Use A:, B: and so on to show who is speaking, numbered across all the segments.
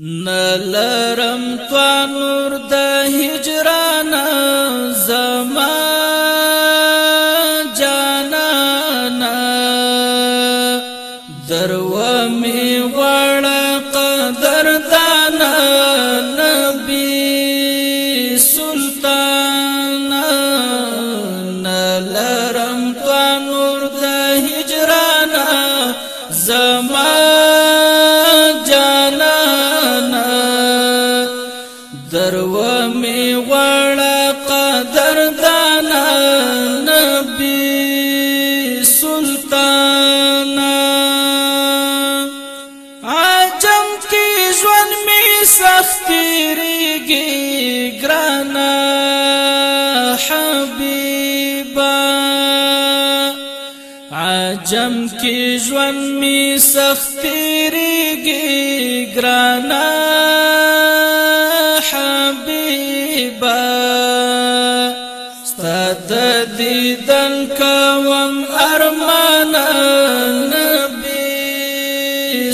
A: نلرم تو نور د هجران زما جانانا
B: درو می
A: وړه جم کی جوان می سخت تیریږي گرانا حبیبا ستاد دیدن کوم ارمانا نبی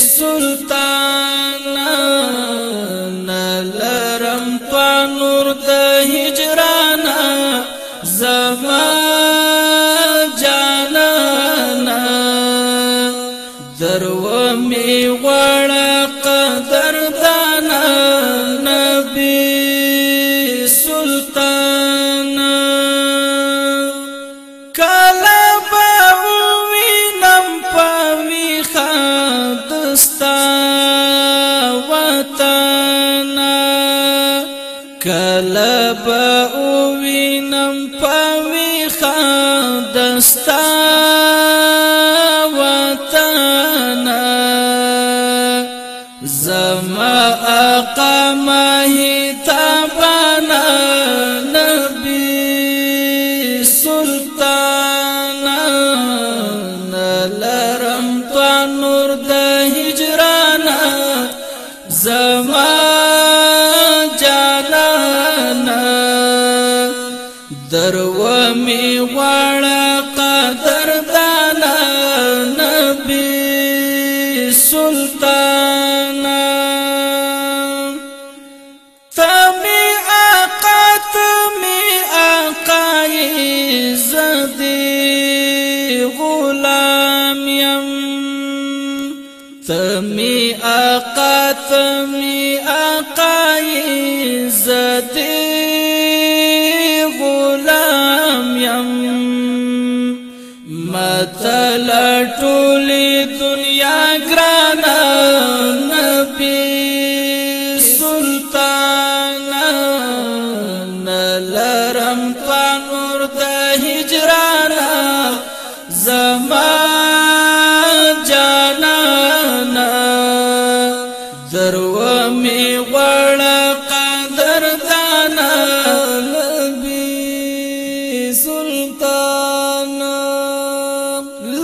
A: سلطان دی قدر دان نبی سلطان کلا نم پمی خدستا وطن کلا نم پمی خدستا قما تابانا نبی سلطانا نلرم تو نور د هجرانا زما جانانا درو می غواړ دی غلام یم تمی آقا تمی آقا زدی غلام یم مطل ټولی دنیا گرانا نبی سلطان درو می غړ قدر دان نبی سلطان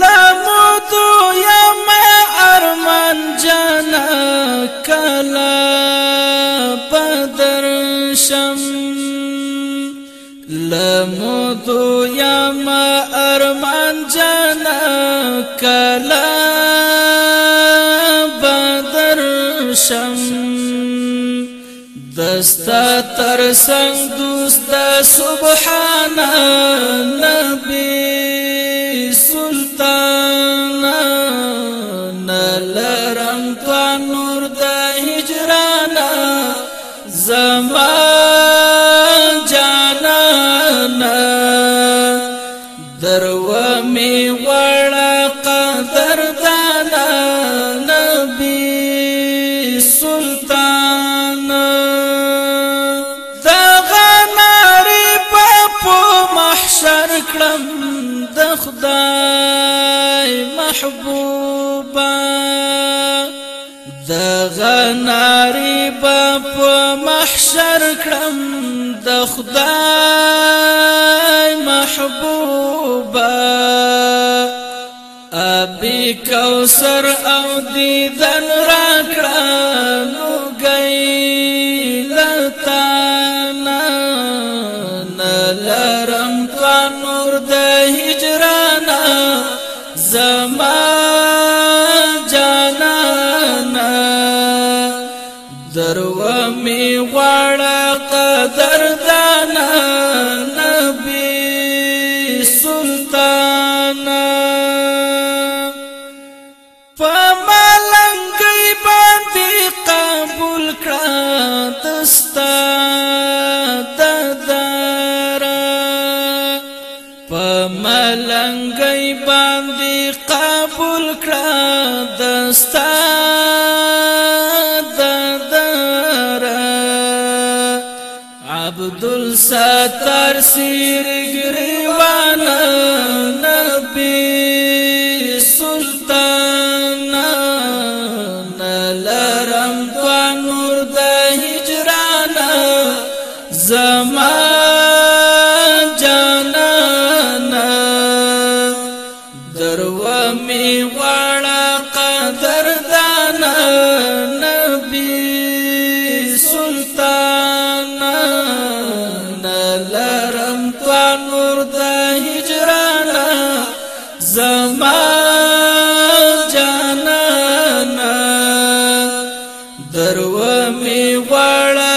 A: لموت یم ارمان جنا کلا پدر شم لموت یم هر سنگ دوست سبحان نبی سلطان نلرم تو نور د هجران زمان خدای محبوبا د غناری په محشر کړم د خدای محبوبا ابي کوثر او دیدن را کړم لرم تا نور د هجرت غواړه قدر دانا نبی سلطان فملنګي باندې قبول کړه دستا ددار فملنګي باندې قبول کړه دستا see درو می غړ